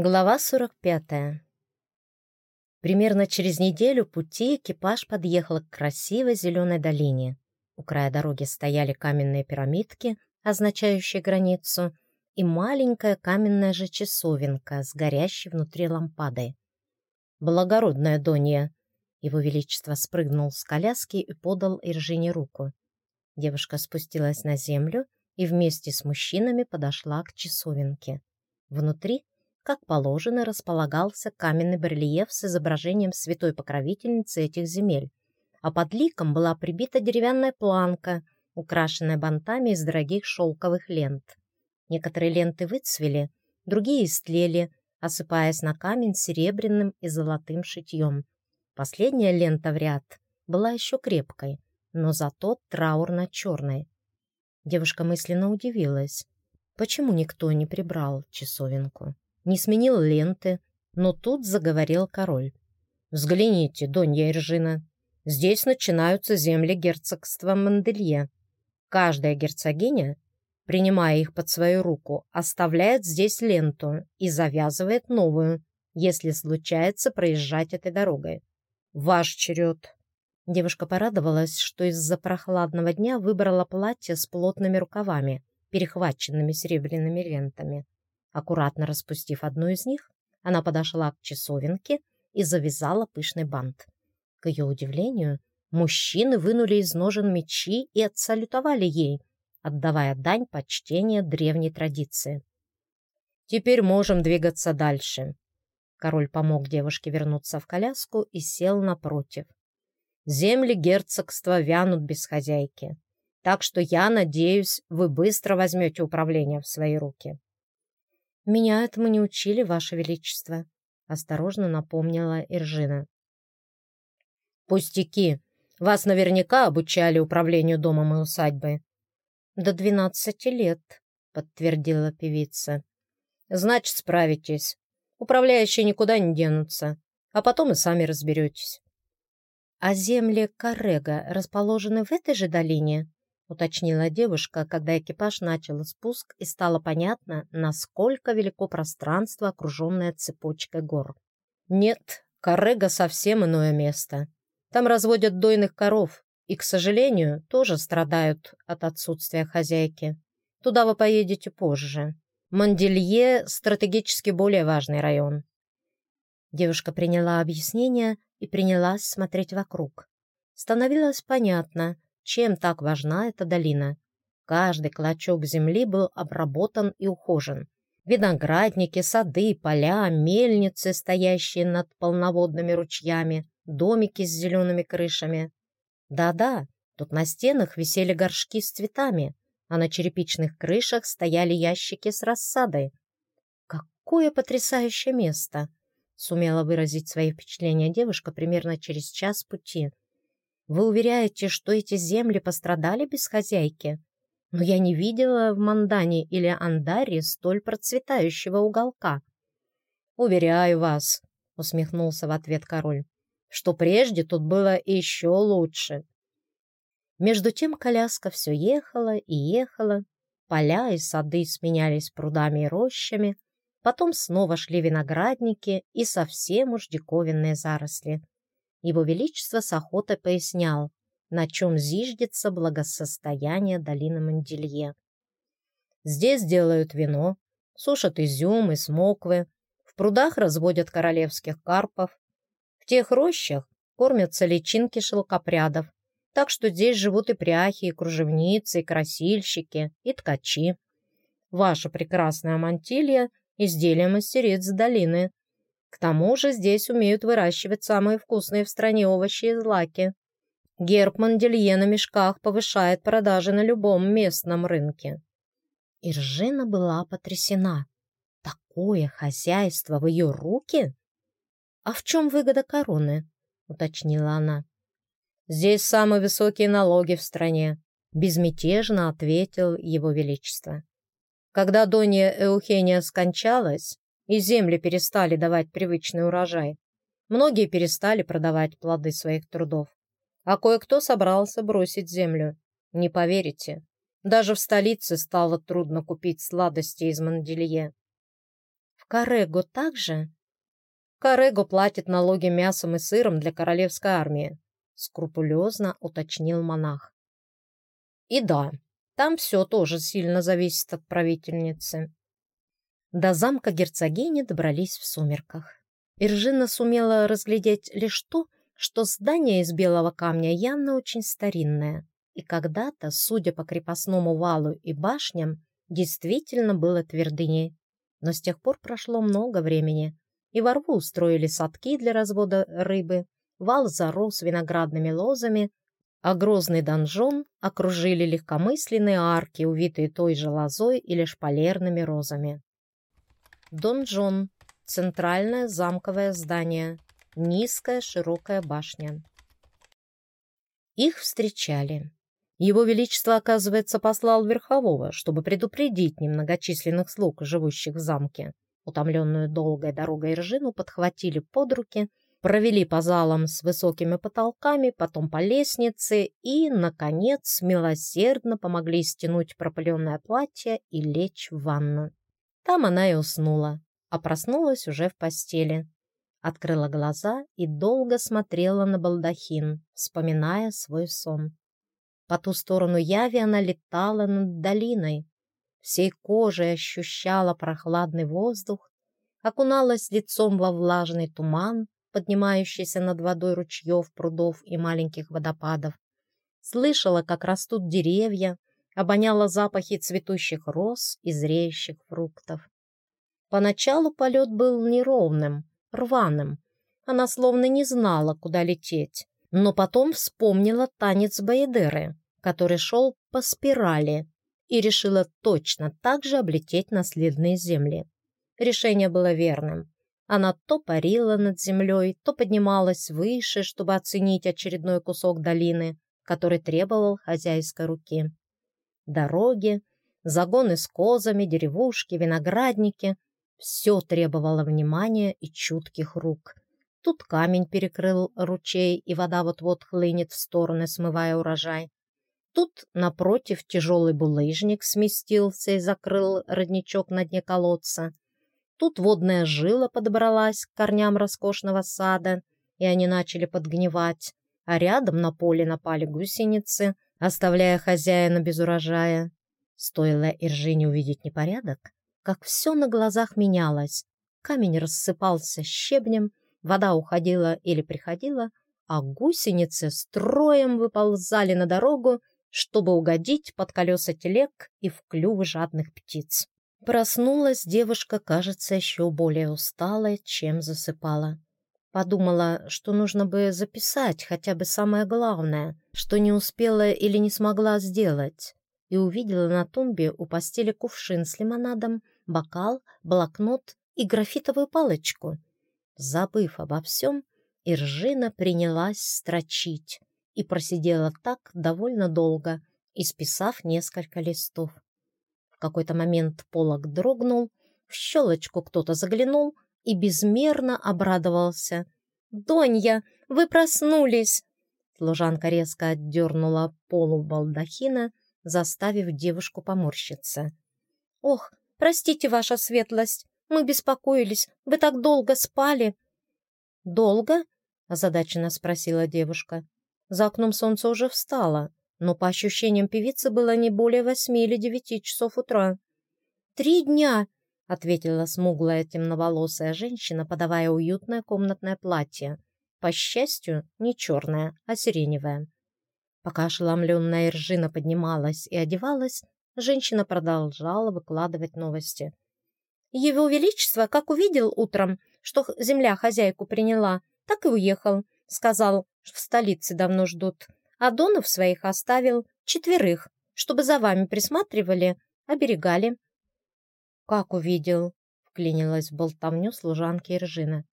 Глава 45. Примерно через неделю пути экипаж подъехал к красивой зеленой долине. У края дороги стояли каменные пирамидки, означающие границу, и маленькая каменная же часовенка с горящей внутри лампадой. «Благородная Донья!» Его Величество спрыгнул с коляски и подал Иржине руку. Девушка спустилась на землю и вместе с мужчинами подошла к часовенке. Внутри как положено, располагался каменный барельеф с изображением святой покровительницы этих земель, а под ликом была прибита деревянная планка, украшенная бантами из дорогих шелковых лент. Некоторые ленты выцвели, другие истлели, осыпаясь на камень серебряным и золотым шитьем. Последняя лента в ряд была еще крепкой, но зато траурно-черной. Девушка мысленно удивилась, почему никто не прибрал часовенку не сменил ленты, но тут заговорил король. «Взгляните, Донья Иржина, здесь начинаются земли герцогства Манделье. Каждая герцогиня, принимая их под свою руку, оставляет здесь ленту и завязывает новую, если случается проезжать этой дорогой. Ваш черед!» Девушка порадовалась, что из-за прохладного дня выбрала платье с плотными рукавами, перехваченными серебряными лентами. Аккуратно распустив одну из них, она подошла к часовенке и завязала пышный бант. К ее удивлению, мужчины вынули из ножен мечи и отсалютовали ей, отдавая дань почтения древней традиции. «Теперь можем двигаться дальше». Король помог девушке вернуться в коляску и сел напротив. «Земли герцогства вянут без хозяйки, так что я надеюсь, вы быстро возьмете управление в свои руки». «Меня этому не учили, Ваше Величество», — осторожно напомнила Иржина. «Пустяки! Вас наверняка обучали управлению домом и усадьбой». «До двенадцати лет», — подтвердила певица. «Значит, справитесь. Управляющие никуда не денутся, а потом и сами разберетесь». «А земли Карега расположены в этой же долине?» Уточнила девушка, когда экипаж начал спуск и стало понятно, насколько велико пространство, окруженное цепочкой гор. «Нет, Карега совсем иное место. Там разводят дойных коров и, к сожалению, тоже страдают от отсутствия хозяйки. Туда вы поедете позже. Манделье – стратегически более важный район». Девушка приняла объяснение и принялась смотреть вокруг. Становилось понятно – чем так важна эта долина. Каждый клочок земли был обработан и ухожен. Виноградники, сады, поля, мельницы, стоящие над полноводными ручьями, домики с зелеными крышами. Да-да, тут на стенах висели горшки с цветами, а на черепичных крышах стояли ящики с рассадой. Какое потрясающее место! Сумела выразить свои впечатления девушка примерно через час пути. Вы уверяете, что эти земли пострадали без хозяйки? Но я не видела в Мандане или Андаре столь процветающего уголка. Уверяю вас, усмехнулся в ответ король, что прежде тут было еще лучше. Между тем коляска все ехала и ехала, поля и сады сменялись прудами и рощами, потом снова шли виноградники и совсем уж диковинные заросли. Его Величество с охотой пояснял, на чем зиждется благосостояние долины Манделье. Здесь делают вино, сушат изюм и смоквы, в прудах разводят королевских карпов, в тех рощах кормятся личинки шелкопрядов, так что здесь живут и пряхи, и кружевницы, и красильщики, и ткачи. Ваша прекрасная мантилья – изделие мастериц долины, к тому же здесь умеют выращивать самые вкусные в стране овощи и злаки. Герб Манделье на мешках повышает продажи на любом местном рынке. Иржина была потрясена. Такое хозяйство в ее руки? А в чем выгода короны? уточнила она. Здесь самые высокие налоги в стране, безмятежно ответил его величество. Когда Донья Эухения скончалась, и земли перестали давать привычный урожай. Многие перестали продавать плоды своих трудов. А кое-кто собрался бросить землю. Не поверите, даже в столице стало трудно купить сладости из Манделье. В Карего также? Карего платит налоги мясом и сыром для королевской армии, скрупулезно уточнил монах. И да, там все тоже сильно зависит от правительницы. До замка герцогини добрались в сумерках. Иржина сумела разглядеть лишь то, что здание из белого камня явно очень старинное, и когда-то, судя по крепостному валу и башням, действительно было твердыней. Но с тех пор прошло много времени, и во рву устроили садки для развода рыбы, вал зарос виноградными лозами, а грозный донжон окружили легкомысленные арки, увитые той же лозой или шпалерными розами. Донжон – центральное замковое здание, низкая широкая башня. Их встречали. Его Величество, оказывается, послал Верхового, чтобы предупредить немногочисленных слуг, живущих в замке. Утомленную долгой дорогой Ржину подхватили под руки, провели по залам с высокими потолками, потом по лестнице и, наконец, милосердно помогли стянуть пропыленное платье и лечь в ванну. Там она и уснула, а проснулась уже в постели. Открыла глаза и долго смотрела на балдахин, вспоминая свой сон. По ту сторону яви она летала над долиной, всей кожей ощущала прохладный воздух, окуналась лицом во влажный туман, поднимающийся над водой ручьев, прудов и маленьких водопадов, слышала, как растут деревья, обоняла запахи цветущих роз и зреющих фруктов. Поначалу полет был неровным, рваным. Она словно не знала, куда лететь но потом вспомнила танец Баедеры, который шел по спирали, и решила точно так же облететь наследные земли. Решение было верным. Она то парила над землей, то поднималась выше, чтобы оценить очередной кусок долины, который требовал хозяйской руки. Дороги, загоны с козами, деревушки, виноградники — все требовало внимания и чутких рук. Тут камень перекрыл ручей, и вода вот-вот хлынет в стороны, смывая урожай. Тут, напротив, тяжелый булыжник сместился и закрыл родничок на дне колодца. Тут водная жила подобралась к корням роскошного сада, и они начали подгнивать, а рядом на поле напали гусеницы, оставляя хозяина без урожая. Стоило Иржине увидеть непорядок, как все на глазах менялось. Камень рассыпался щебнем, Вода уходила или приходила, а гусеницы строем выползали на дорогу, чтобы угодить под колеса телег и в клювы жадных птиц. Проснулась девушка, кажется, еще более усталой, чем засыпала. Подумала, что нужно бы записать хотя бы самое главное, что не успела или не смогла сделать, и увидела на тумбе у постели кувшин с лимонадом, бокал, блокнот и графитовую палочку — Забыв обо всем, Иржина принялась строчить и просидела так довольно долго, исписав несколько листов. В какой-то момент полог дрогнул, в щелочку кто-то заглянул и безмерно обрадовался. «Донья, вы проснулись!» Служанка резко отдернула полу балдахина, заставив девушку поморщиться. «Ох, простите, ваша светлость, мы беспокоились. Вы так долго спали». «Долго?» — озадаченно спросила девушка. За окном солнце уже встало, но по ощущениям певицы было не более восьми или девяти часов утра. «Три дня!» — ответила смуглая темноволосая женщина, подавая уютное комнатное платье. По счастью, не черное, а сиреневое. Пока ошеломленная Иржина поднималась и одевалась, женщина продолжала выкладывать новости — его Величество, как увидел утром, что земля хозяйку приняла, так и уехал. Сказал, что в столице давно ждут. А донов своих оставил четверых, чтобы за вами присматривали, оберегали. «Как увидел?» — вклинилась в болтовню служанки Иржина.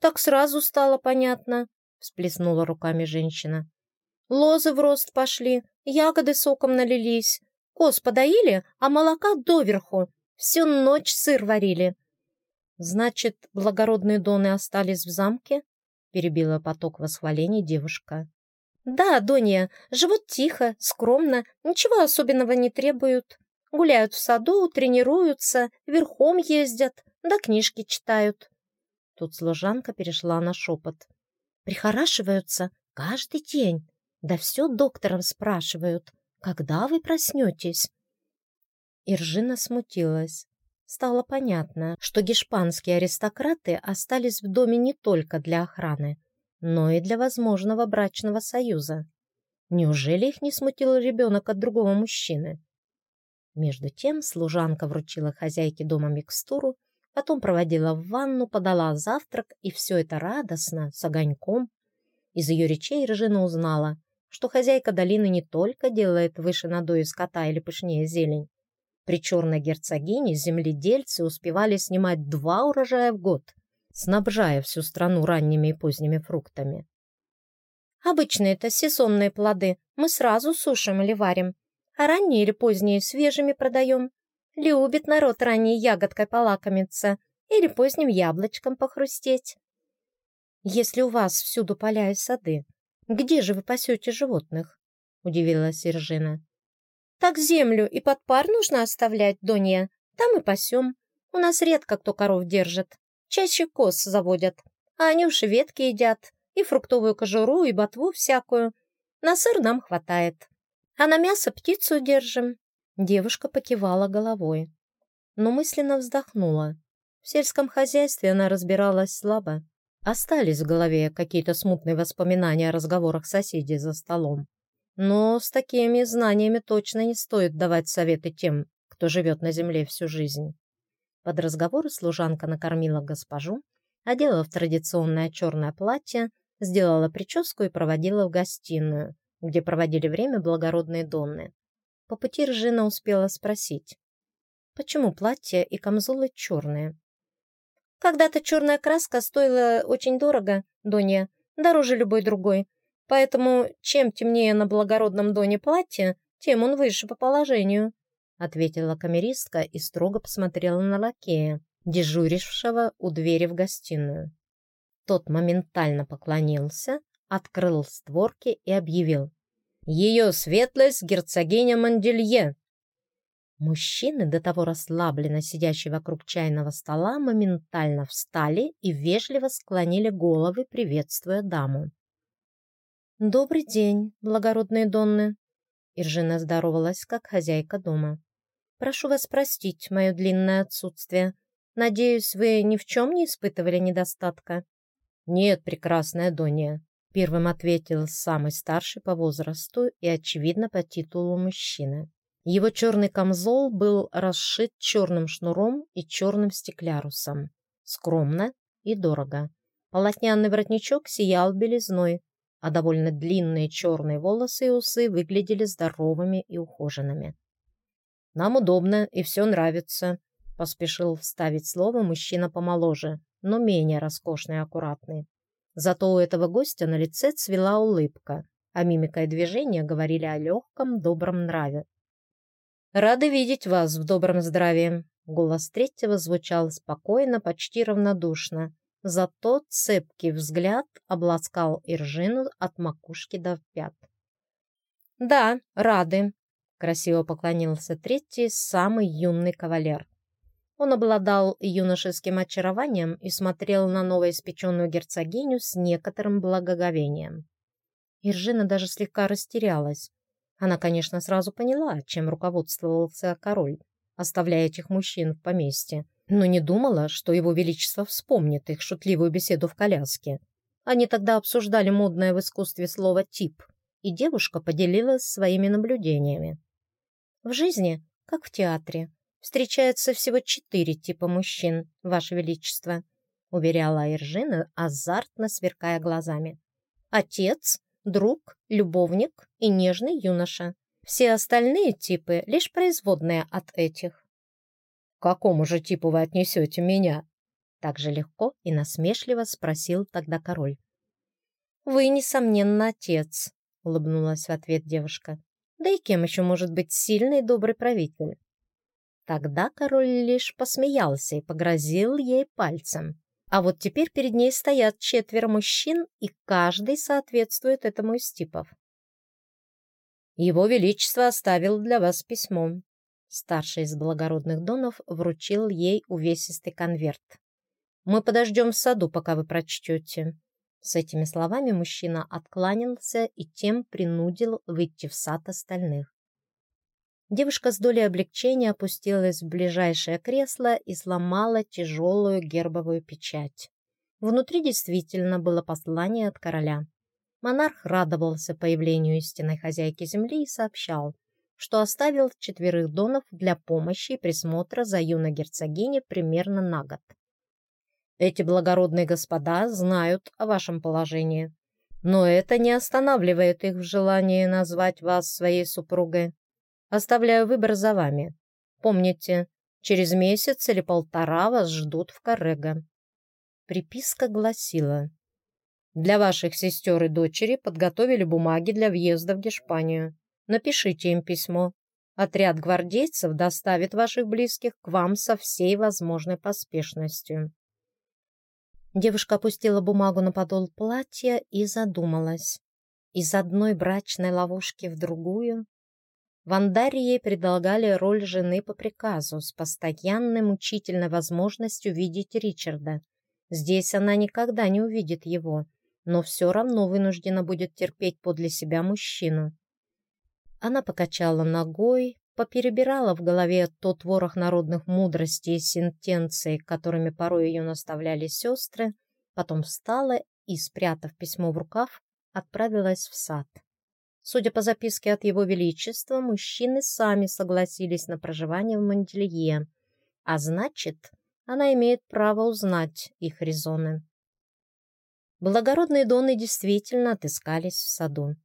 «Так сразу стало понятно», — всплеснула руками женщина. «Лозы в рост пошли, ягоды соком налились, коз подоили, а молока доверху. Всю ночь сыр варили. Значит, благородные доны остались в замке? Перебила поток восхвалений девушка. Да, Донья, живут тихо, скромно, ничего особенного не требуют. Гуляют в саду, тренируются, верхом ездят, да книжки читают. Тут служанка перешла на шепот. Прихорашиваются каждый день. Да все доктором спрашивают, когда вы проснетесь. Иржина смутилась. Стало понятно, что гешпанские аристократы остались в доме не только для охраны, но и для возможного брачного союза. Неужели их не смутил ребенок от другого мужчины? Между тем служанка вручила хозяйке дома микстуру, потом проводила в ванну, подала завтрак, и все это радостно, с огоньком. Из ее речей Рыжина узнала, что хозяйка долины не только делает выше надои скота или пышнее зелень. При черной герцогине земледельцы успевали снимать два урожая в год, снабжая всю страну ранними и поздними фруктами. Обычно это сезонные плоды, мы сразу сушим или варим, а ранние или поздние свежими продаем. Любит народ ранней ягодкой полакомиться или поздним яблочком похрустеть. Если у вас всюду поля и сады, где же вы пасете животных? Удивилась Иржина. Так землю и под пар нужно оставлять, Донья. Там и пасем. У нас редко кто коров держит. Чаще коз заводят. А они уж ветки едят. И фруктовую кожуру, и ботву всякую. На сыр нам хватает. А на мясо птицу держим». Девушка покивала головой, но мысленно вздохнула. В сельском хозяйстве она разбиралась слабо. Остались в голове какие-то смутные воспоминания о разговорах соседей за столом. Но с такими знаниями точно не стоит давать советы тем, кто живет на земле всю жизнь. Под разговоры служанка накормила госпожу, одела в традиционное черное платье, сделала прическу и проводила в гостиную, где проводили время благородные донны. По пути Ржина успела спросить, почему платье и камзолы черные? Когда-то черная краска стоила очень дорого, Донья, дороже любой другой. Поэтому чем темнее на благородном доне платье, тем он выше по положению, ответила камеристка и строго посмотрела на лакея, дежурившего у двери в гостиную. Тот моментально поклонился открыл створки и объявил. «Ее светлость герцогиня Манделье!» Мужчины, до того расслабленно сидящие вокруг чайного стола, моментально встали и вежливо склонили головы, приветствуя даму. «Добрый день, благородные донны!» Иржина здоровалась, как хозяйка дома. «Прошу вас простить мое длинное отсутствие. Надеюсь, вы ни в чем не испытывали недостатка?» «Нет, прекрасная Донья. Первым ответил самый старший по возрасту и, очевидно, по титулу мужчина. Его черный камзол был расшит черным шнуром и черным стеклярусом. Скромно и дорого. Полотняный воротничок сиял белизной, а довольно длинные черные волосы и усы выглядели здоровыми и ухоженными. «Нам удобно и все нравится», — поспешил вставить слово мужчина помоложе, но менее роскошный и аккуратный. Зато у этого гостя на лице цвела улыбка, а мимика и движения говорили о легком, добром нраве. «Рады видеть вас в добром здравии!» Голос третьего звучал спокойно, почти равнодушно. Зато цепкий взгляд обласкал Иржину от макушки до пят. «Да, рады!» — красиво поклонился третий, самый юный кавалер. Он обладал юношеским очарованием и смотрел на новоиспеченную герцогиню с некоторым благоговением. Иржина даже слегка растерялась. Она, конечно, сразу поняла, чем руководствовался король, оставляя этих мужчин в поместье, но не думала, что его величество вспомнит их шутливую беседу в коляске. Они тогда обсуждали модное в искусстве слово «тип», и девушка поделилась своими наблюдениями. В жизни, как в театре, встречается всего четыре типа мужчин, Ваше Величество», уверяла Иржина, азартно сверкая глазами. «Отец, друг, любовник и нежный юноша. Все остальные типы — лишь производные от этих». «К какому же типу вы отнесете меня?» Так же легко и насмешливо спросил тогда король. «Вы, несомненно, отец», — улыбнулась в ответ девушка. «Да и кем еще может быть сильный добрый правитель?» Тогда король лишь посмеялся и погрозил ей пальцем. А вот теперь перед ней стоят четверо мужчин, и каждый соответствует этому из типов. «Его Величество оставил для вас письмо», Старший из благородных донов вручил ей увесистый конверт. «Мы подождем в саду, пока вы прочтете». С этими словами мужчина откланялся и тем принудил выйти в сад остальных. Девушка с долей облегчения опустилась в ближайшее кресло и сломала тяжелую гербовую печать. Внутри действительно было послание от короля. Монарх радовался появлению истинной хозяйки земли и сообщал, что оставил четверых донов для помощи и присмотра за юной герцогиней примерно на год. Эти благородные господа знают о вашем положении, но это не останавливает их в желании назвать вас своей супругой. Оставляю выбор за вами. Помните, через месяц или полтора вас ждут в Карега. Приписка гласила. Для ваших сестер и дочери подготовили бумаги для въезда в Гешпанию. Напишите им письмо. Отряд гвардейцев доставит ваших близких к вам со всей возможной поспешностью. Девушка опустила бумагу на подол платья и задумалась. Из одной брачной ловушки в другую в Андаре ей предлагали роль жены по приказу с постоянной мучительной возможностью видеть Ричарда. Здесь она никогда не увидит его, но все равно вынуждена будет терпеть подле себя мужчину. Она покачала ногой, поперебирала в голове тот ворох народных мудростей и сентенций, которыми порой ее наставляли сестры, потом встала и, спрятав письмо в рукав, отправилась в сад. Судя по записке от Его Величества, мужчины сами согласились на проживание в Манделье, а значит, она имеет право узнать их резоны. Благородные доны действительно отыскались в саду.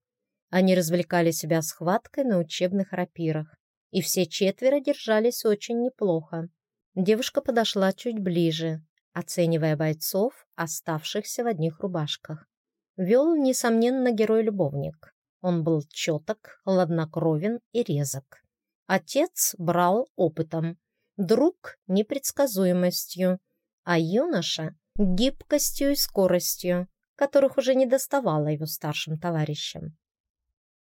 Они развлекали себя схваткой на учебных рапирах, и все четверо держались очень неплохо. Девушка подошла чуть ближе, оценивая бойцов, оставшихся в одних рубашках. Вел, несомненно, герой-любовник. Он был четок, хладнокровен и резок. Отец брал опытом, друг — непредсказуемостью, а юноша — гибкостью и скоростью, которых уже не доставало его старшим товарищам.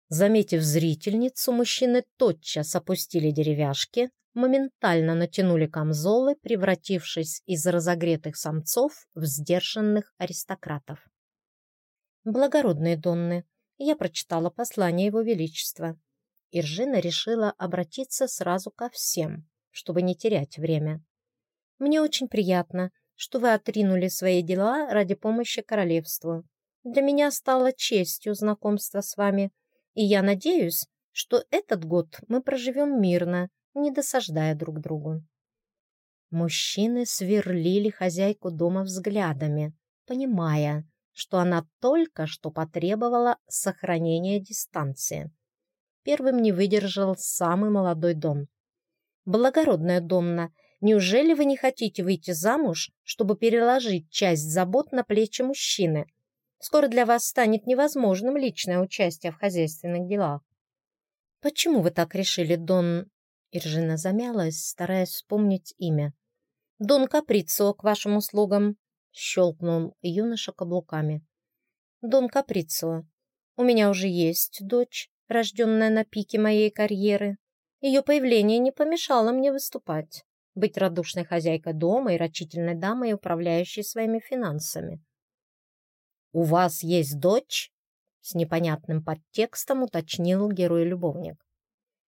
Заметив зрительницу, мужчины тотчас опустили деревяшки, моментально натянули камзолы, превратившись из разогретых самцов в сдержанных аристократов. Благородные донны, я прочитала послание Его Величества. Иржина решила обратиться сразу ко всем, чтобы не терять время. «Мне очень приятно, что вы отринули свои дела ради помощи королевству. Для меня стало честью знакомство с вами, и я надеюсь, что этот год мы проживем мирно, не досаждая друг другу». Мужчины сверлили хозяйку дома взглядами, понимая, что она только что потребовала сохранения дистанции. Первым не выдержал самый молодой Дон. «Благородная Донна, неужели вы не хотите выйти замуж, чтобы переложить часть забот на плечи мужчины? Скоро для вас станет невозможным личное участие в хозяйственных делах». «Почему вы так решили, Дон...» Иржина замялась, стараясь вспомнить имя. «Дон Каприцо к вашим услугам», щелкнул юноша каблуками. «Дон Каприцо, у меня уже есть дочь, рожденная на пике моей карьеры. Ее появление не помешало мне выступать, быть радушной хозяйкой дома и рачительной дамой, управляющей своими финансами». «У вас есть дочь?» С непонятным подтекстом уточнил герой-любовник.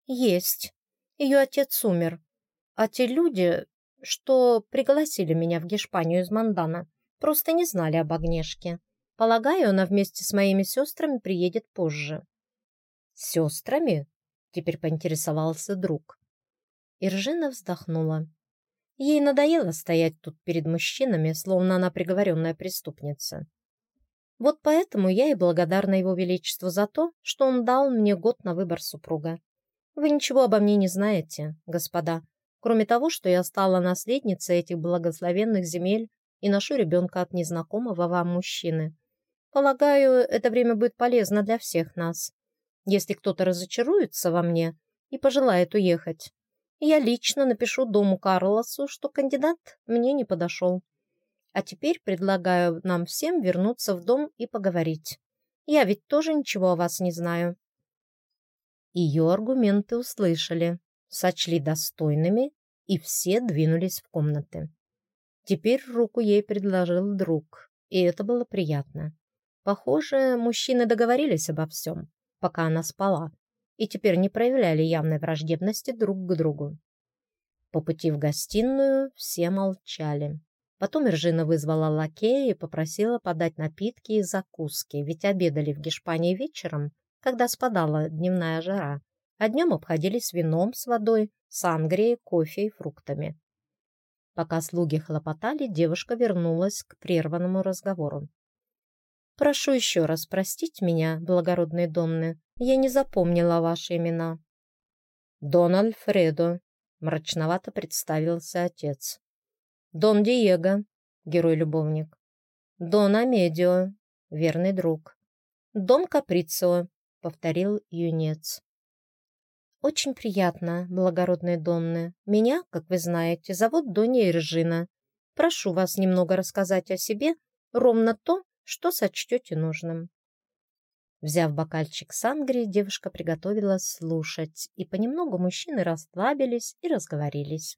«Есть. Ее отец умер. А те люди, что пригласили меня в Гешпанию из Мандана, просто не знали об Агнешке. Полагаю, она вместе с моими сестрами приедет позже. «Сестрами?» — теперь поинтересовался друг. Иржина вздохнула. Ей надоело стоять тут перед мужчинами, словно она приговоренная преступница. Вот поэтому я и благодарна его величеству за то, что он дал мне год на выбор супруга. Вы ничего обо мне не знаете, господа, кроме того, что я стала наследницей этих благословенных земель и ношу ребенка от незнакомого вам мужчины. Полагаю, это время будет полезно для всех нас. Если кто-то разочаруется во мне и пожелает уехать, я лично напишу дому Карлосу, что кандидат мне не подошел. А теперь предлагаю нам всем вернуться в дом и поговорить. Я ведь тоже ничего о вас не знаю. Ее аргументы услышали. сочли достойными, и все двинулись в комнаты. Теперь руку ей предложил друг, и это было приятно. Похоже, мужчины договорились обо всем, пока она спала, и теперь не проявляли явной враждебности друг к другу. По пути в гостиную все молчали. Потом Иржина вызвала лакея и попросила подать напитки и закуски, ведь обедали в Гешпании вечером, когда спадала дневная жара, а днем обходились вином с водой, сангрией, кофе и фруктами. Пока слуги хлопотали, девушка вернулась к прерванному разговору. «Прошу еще раз простить меня, благородные домны, я не запомнила ваши имена». «Дон Альфредо», — мрачновато представился отец. «Дон Диего», — герой-любовник. «Дон Амедио», — верный друг. «Дон Каприцио», — повторил юнец. «Очень приятно, благородные домны. Меня, как вы знаете, зовут Донья Иржина. Прошу вас немного рассказать о себе, ровно то, что сочтете нужным». Взяв бокальчик сангрии, девушка приготовилась слушать, и понемногу мужчины расслабились и разговорились.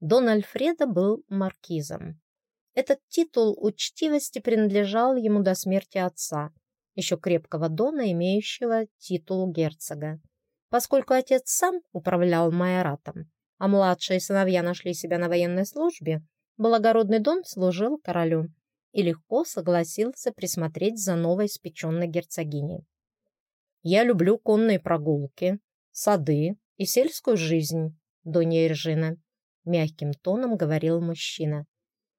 Дон Альфредо был маркизом. Этот титул учтивости принадлежал ему до смерти отца, еще крепкого дона, имеющего титул герцога. Поскольку отец сам управлял майоратом, а младшие сыновья нашли себя на военной службе, благородный дон служил королю и легко согласился присмотреть за новой испеченной герцогиней. «Я люблю конные прогулки, сады и сельскую жизнь, Донья Иржина», — мягким тоном говорил мужчина.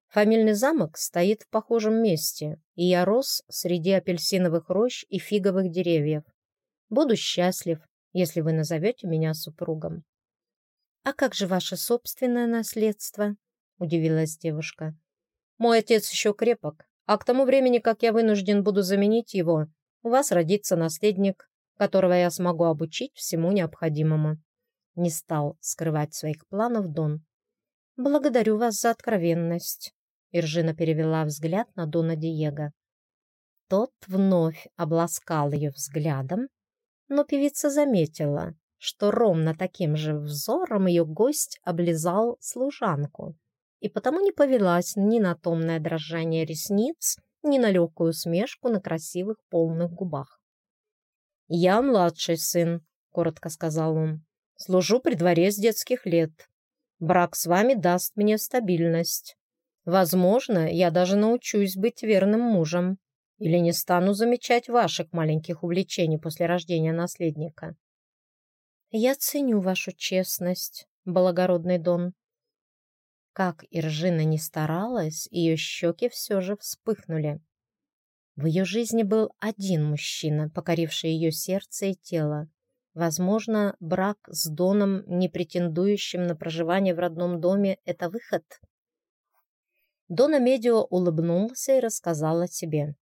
«Фамильный замок стоит в похожем месте, и я рос среди апельсиновых рощ и фиговых деревьев. Буду счастлив, если вы назовете меня супругом». «А как же ваше собственное наследство?» — удивилась девушка. Мой отец еще крепок, а к тому времени, как я вынужден буду заменить его, у вас родится наследник, которого я смогу обучить всему необходимому». Не стал скрывать своих планов Дон. «Благодарю вас за откровенность», — Иржина перевела взгляд на Дона Диего. Тот вновь обласкал ее взглядом, но певица заметила, что ровно таким же взором ее гость облизал служанку и потому не повелась ни на томное дрожание ресниц, ни на легкую усмешку на красивых полных губах. «Я младший сын», — коротко сказал он. «Служу при дворе с детских лет. Брак с вами даст мне стабильность. Возможно, я даже научусь быть верным мужем или не стану замечать ваших маленьких увлечений после рождения наследника». «Я ценю вашу честность, благородный Дон», как Иржина не старалась, ее щеки все же вспыхнули. В ее жизни был один мужчина, покоривший ее сердце и тело. Возможно, брак с Доном, не претендующим на проживание в родном доме, это выход? Дона Медио улыбнулся и рассказал о себе.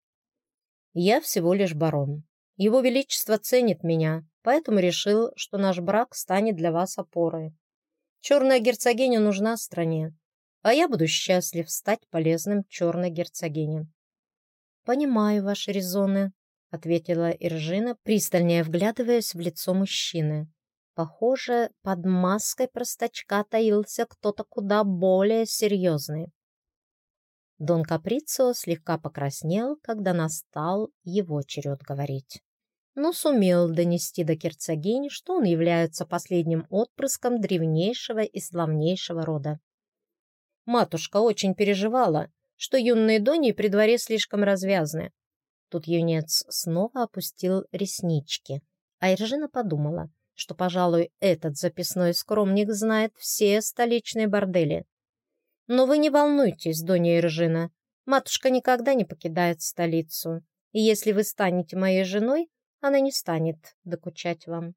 «Я всего лишь барон. Его Величество ценит меня, поэтому решил, что наш брак станет для вас опорой. Черная герцогиня нужна стране, а я буду счастлив стать полезным черной герцогине». «Понимаю ваши резоны», — ответила Иржина, пристальнее вглядываясь в лицо мужчины. Похоже, под маской простачка таился кто-то куда более серьезный. Дон Каприцио слегка покраснел, когда настал его черед говорить. Но сумел донести до герцогини, что он является последним отпрыском древнейшего и славнейшего рода. Матушка очень переживала, что юные дони при дворе слишком развязны. Тут юнец снова опустил реснички, а Иржина подумала, что, пожалуй, этот записной скромник знает все столичные бордели. Но вы не волнуйтесь, Доня Иржина, матушка никогда не покидает столицу, и если вы станете моей женой, она не станет докучать вам.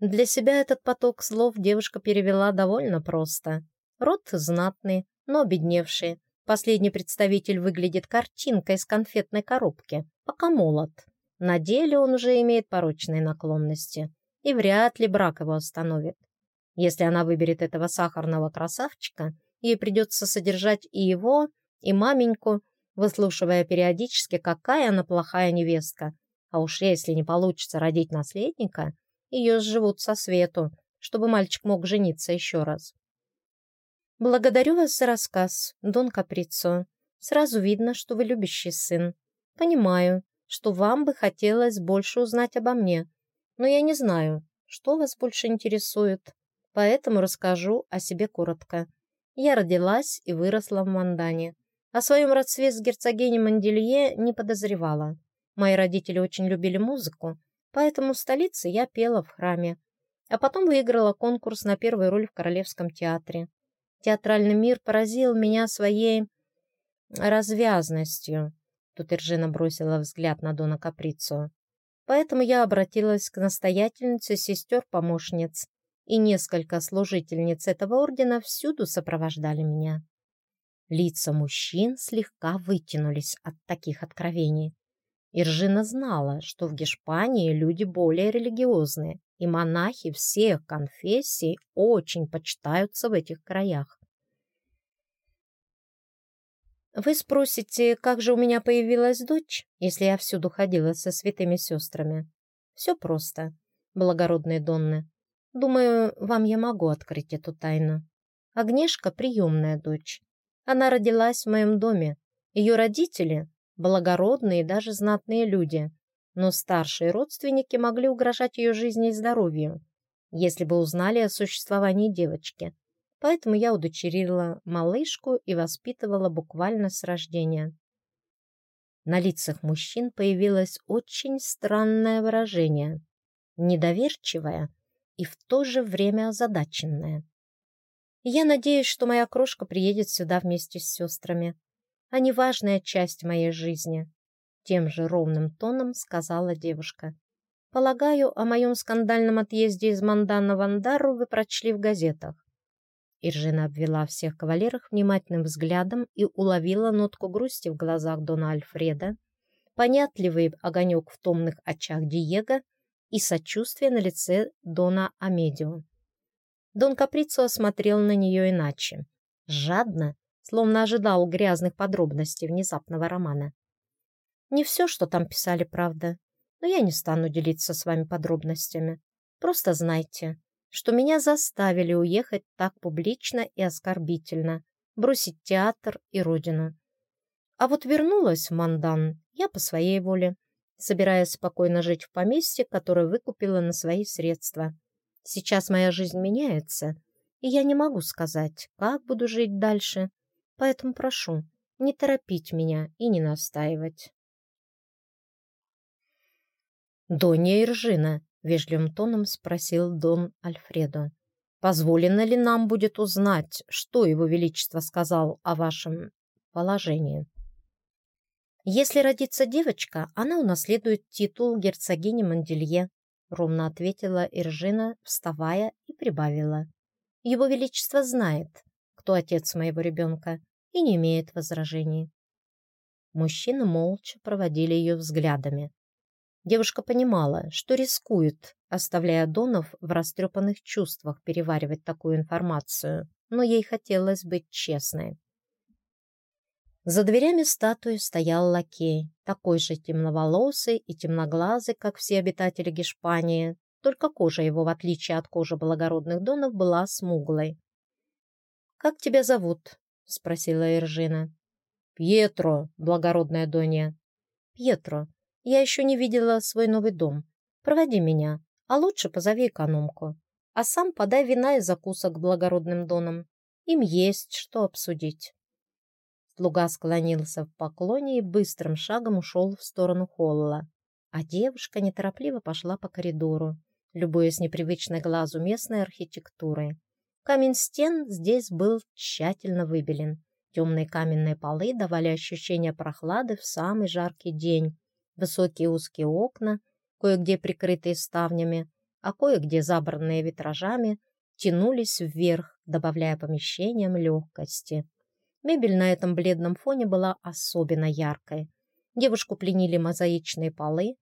Для себя этот поток слов девушка перевела довольно просто. Род знатный, но обедневший. Последний представитель выглядит картинкой из конфетной коробки, пока молод. На деле он уже имеет порочные наклонности, и вряд ли брак его остановит. Если она выберет этого сахарного красавчика, ей придется содержать и его, и маменьку, выслушивая периодически, какая она плохая невестка. А уж если не получится родить наследника, ее сживут со свету, чтобы мальчик мог жениться еще раз. «Благодарю вас за рассказ, Дон Каприцо. Сразу видно, что вы любящий сын. Понимаю, что вам бы хотелось больше узнать обо мне, но я не знаю, что вас больше интересует, поэтому расскажу о себе коротко. Я родилась и выросла в Мандане. О своем родстве с герцогиней Манделье не подозревала. Мои родители очень любили музыку, поэтому в столице я пела в храме. А потом выиграла конкурс на первую роль в Королевском театре. Театральный мир поразил меня своей развязностью. Тут Иржина бросила взгляд на Дона Каприцо. Поэтому я обратилась к настоятельнице сестер-помощниц, и несколько служительниц этого ордена всюду сопровождали меня. Лица мужчин слегка вытянулись от таких откровений. Иржина знала, что в Гешпании люди более религиозные, и монахи всех конфессий очень почитаются в этих краях. Вы спросите, как же у меня появилась дочь, если я всюду ходила со святыми сестрами? Все просто, благородные Донны. Думаю, вам я могу открыть эту тайну. Агнешка — приемная дочь. Она родилась в моем доме. Ее родители — благородные и даже знатные люди. Но старшие родственники могли угрожать ее жизни и здоровью, если бы узнали о существовании девочки поэтому я удочерила малышку и воспитывала буквально с рождения. На лицах мужчин появилось очень странное выражение, недоверчивое и в то же время озадаченное. Я надеюсь, что моя крошка приедет сюда вместе с сестрами. Они важная часть моей жизни, тем же ровным тоном сказала девушка. Полагаю, о моем скандальном отъезде из Мандана в Андару вы прочли в газетах. Иржина обвела всех кавалеров внимательным взглядом и уловила нотку грусти в глазах Дона Альфреда, понятливый огонек в томных очах Диего и сочувствие на лице Дона Амедио. Дон Каприцо осмотрел на нее иначе, жадно, словно ожидал грязных подробностей внезапного романа. Не все, что там писали, правда, но я не стану делиться с вами подробностями. Просто знайте, что меня заставили уехать так публично и оскорбительно, бросить театр и родину. А вот вернулась в Мандан я по своей воле, собираясь спокойно жить в поместье, которое выкупила на свои средства. Сейчас моя жизнь меняется, и я не могу сказать, как буду жить дальше, поэтому прошу, не торопить меня и не настаивать. Донья Иржина, — вежливым тоном спросил Дон Альфредо. «Позволено ли нам будет узнать, что его величество сказал о вашем положении?» «Если родится девочка, она унаследует титул герцогини Манделье», ровно ответила Иржина, вставая и прибавила. «Его величество знает, кто отец моего ребенка, и не имеет возражений». Мужчины молча проводили ее взглядами. Девушка понимала, что рискует, оставляя Донов в растрепанных чувствах переваривать такую информацию, но ей хотелось быть честной. За дверями статуи стоял лакей, такой же темноволосый и темноглазый, как все обитатели Гешпании, только кожа его, в отличие от кожи благородных донов, была смуглой. «Как тебя зовут?» — спросила Иржина. «Пьетро, благородная Донья». «Пьетро, я еще не видела свой новый дом. Проводи меня, а лучше позови экономку. А сам подай вина и закусок благородным донам. Им есть что обсудить». Слуга склонился в поклоне и быстрым шагом ушел в сторону холла. А девушка неторопливо пошла по коридору, любуясь непривычной глазу местной архитектурой. Камень стен здесь был тщательно выбелен. Темные каменные полы давали ощущение прохлады в самый жаркий день, Высокие узкие окна, кое-где прикрытые ставнями, а кое-где забранные витражами, тянулись вверх, добавляя помещениям легкости. Мебель на этом бледном фоне была особенно яркой. Девушку пленили мозаичные полы,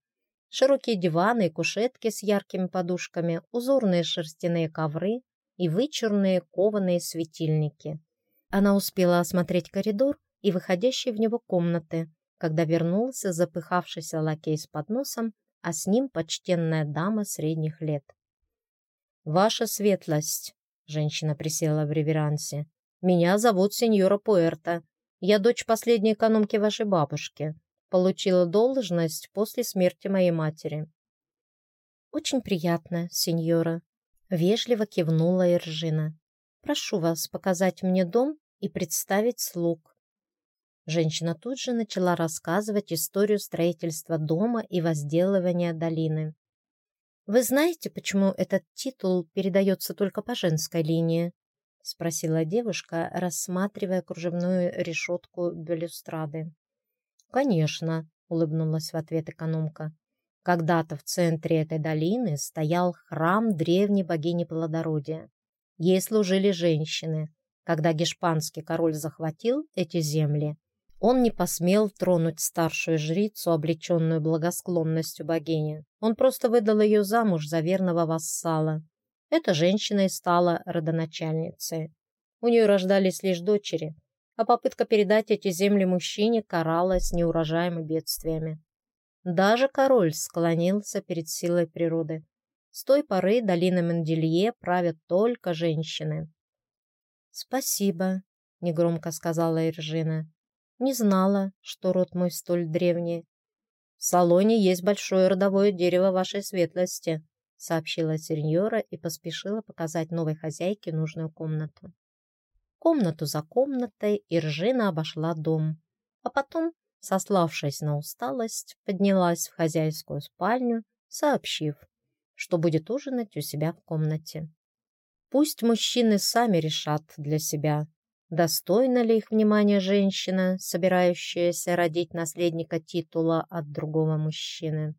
широкие диваны и кушетки с яркими подушками, узорные шерстяные ковры и вычурные кованые светильники. Она успела осмотреть коридор и выходящие в него комнаты, когда вернулся запыхавшийся лакей с подносом, а с ним почтенная дама средних лет. «Ваша светлость», — женщина присела в реверансе, — «меня зовут сеньора Пуэрто. Я дочь последней экономки вашей бабушки. Получила должность после смерти моей матери». «Очень приятно, сеньора», — вежливо кивнула Иржина. «Прошу вас показать мне дом и представить слуг». Женщина тут же начала рассказывать историю строительства дома и возделывания долины. «Вы знаете, почему этот титул передается только по женской линии?» — спросила девушка, рассматривая кружевную решетку балюстрады. «Конечно», — улыбнулась в ответ экономка. «Когда-то в центре этой долины стоял храм древней богини плодородия. Ей служили женщины. Когда гешпанский король захватил эти земли, он не посмел тронуть старшую жрицу, облеченную благосклонностью богини. Он просто выдал ее замуж за верного вассала. Эта женщина и стала родоначальницей. У нее рождались лишь дочери, а попытка передать эти земли мужчине каралась неурожаем бедствиями. Даже король склонился перед силой природы. С той поры долина Менделье правят только женщины. «Спасибо», — негромко сказала Иржина. Не знала, что род мой столь древний. В салоне есть большое родовое дерево вашей светлости, сообщила сеньора и поспешила показать новой хозяйке нужную комнату. Комнату за комнатой Иржина обошла дом, а потом, сославшись на усталость, поднялась в хозяйскую спальню, сообщив, что будет ужинать у себя в комнате. Пусть мужчины сами решат для себя, Достойна ли их внимания женщина, собирающаяся родить наследника титула от другого мужчины?